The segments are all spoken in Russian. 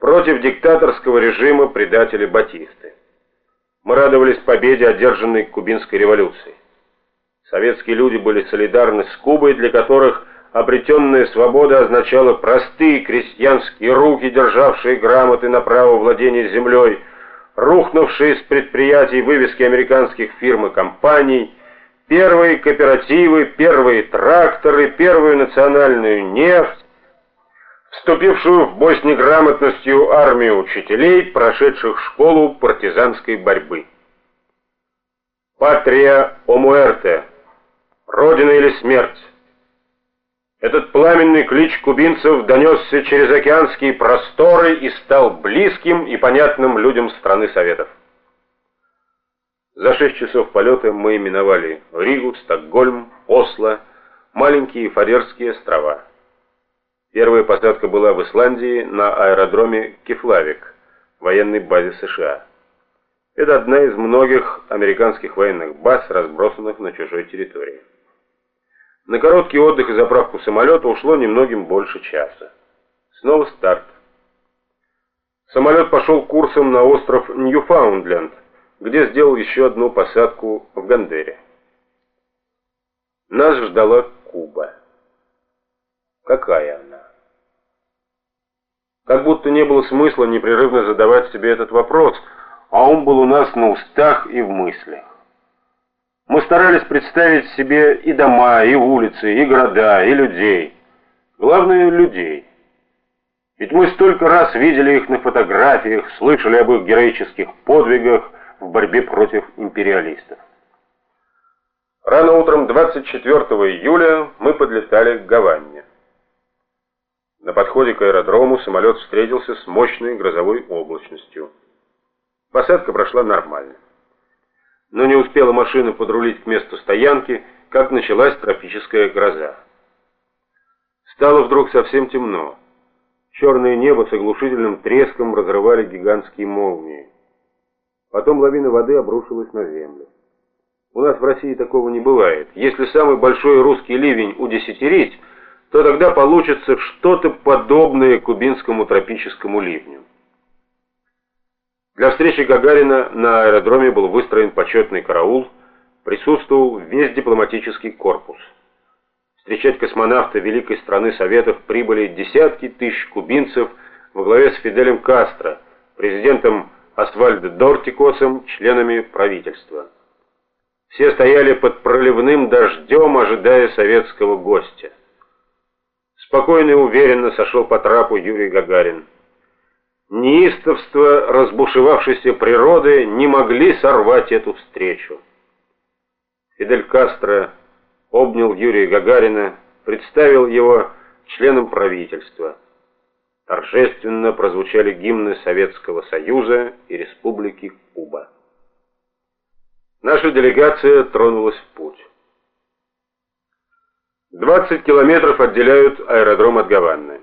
против диктаторского режима предателя Батисты. Мы радовались победе, одержанной кубинской революцией. Советские люди были солидарны с Кубой, для которых обретенная свобода означала простые крестьянские руки, державшие грамоты на право владения землей, рухнувшие с предприятий вывески американских фирм и компаний, первые кооперативы, первые тракторы, первую национальную нефть, вступившую в бой с неграмотностью армию учителей, прошедших школу партизанской борьбы. «Патрия о муэрте» — «Родина или смерть» Этот пламенный клич кубинцев донесся через океанские просторы и стал близким и понятным людям страны Советов. За шесть часов полета мы именовали Ригу, Стокгольм, Осло, маленькие Фарерские острова. Первая посадка была в Исландии на аэродроме Кефлавик, военной базе США. Это одна из многих американских военных баз, разбросанных на чужой территории. На короткий отдых и заправку самолета ушло немногим больше часа. Снова старт. Самолет пошел курсом на остров Ньюфаундленд, где сделал еще одну посадку в Гандере. Нас ждала Куба. Какая она? Как будто не было смысла непрерывно задавать себе этот вопрос, а он был у нас на устах и в мыслях. Мы старались представить себе и дома, и улицы, и города, и людей. Главное, людей. Ведь мы столько раз видели их на фотографиях, слышали об их героических подвигах в борьбе против империалистов. Рано утром 24 июля мы подлетали к Гаванне. На подходе к аэродрому самолет встретился с мощной грозовой облачностью. Посадка прошла нормально но не успела машина подрулить к месту стоянки, как началась тропическая гроза. Стало вдруг совсем темно. Черное небо с оглушительным треском разрывали гигантские молнии. Потом лавина воды обрушилась на землю. У нас в России такого не бывает. Если самый большой русский ливень удесятерить, то тогда получится что-то подобное кубинскому тропическому ливню. Для встречи Гагарина на аэродроме был выстроен почетный караул, присутствовал весь дипломатический корпус. Встречать космонавта великой страны Советов прибыли десятки тысяч кубинцев во главе с Фиделем Кастро, президентом Асвальдо Дортикосом, членами правительства. Все стояли под проливным дождем, ожидая советского гостя. Спокойно и уверенно сошел по трапу Юрий Гагарин. Неистовство разбушевавшейся природы не могли сорвать эту встречу. Фидель Кастро обнял Юрия Гагарина, представил его членом правительства. Торжественно прозвучали гимны Советского Союза и Республики Куба. Наша делегация тронулась в путь. 20 километров отделяют аэродром от Гаваны.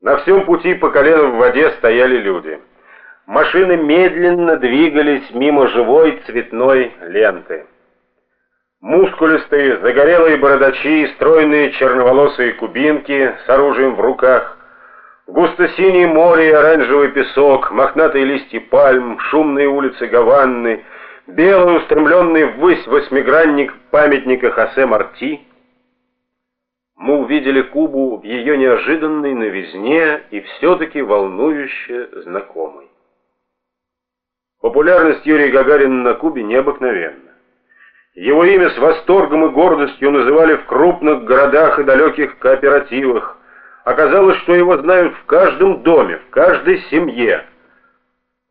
На всем пути по колено в воде стояли люди. Машины медленно двигались мимо живой цветной ленты. Мускулистые, загорелые бородачи, стройные черноволосые кубинки с оружием в руках, густо-синее море и оранжевый песок, мохнатые листья пальм, шумные улицы Гаванны, белый устремленный ввысь восьмигранник памятника Хосе Марти — мы увидели Кубу в ее неожиданной новизне и все-таки волнующе знакомой. Популярность Юрия Гагарина на Кубе необыкновенна. Его имя с восторгом и гордостью называли в крупных городах и далеких кооперативах. Оказалось, что его знают в каждом доме, в каждой семье.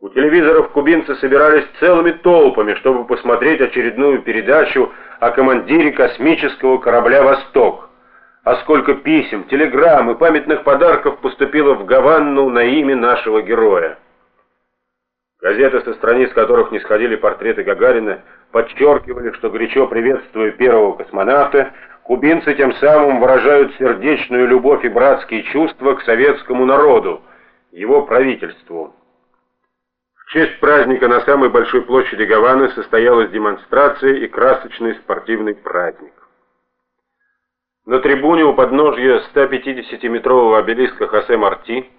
У телевизоров кубинцы собирались целыми толпами, чтобы посмотреть очередную передачу о командире космического корабля «Восток». А сколько писем, телеграмм и памятных подарков поступило в Гаванну на имя нашего героя. Газеты, со страниц которых не сходили портреты Гагарина, подчеркивали, что горячо приветствуя первого космонавта, кубинцы тем самым выражают сердечную любовь и братские чувства к советскому народу, его правительству. Честь праздника на самой большой площади Гаваны состоялась демонстрация и красочный спортивный праздник. На трибуне у подножья 150-метрового обелиска Хосе Марти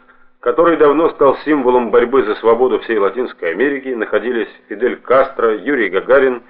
который давно стал символом борьбы за свободу всей Латинской Америки, находились Фидель Кастро, Юрий Гагарин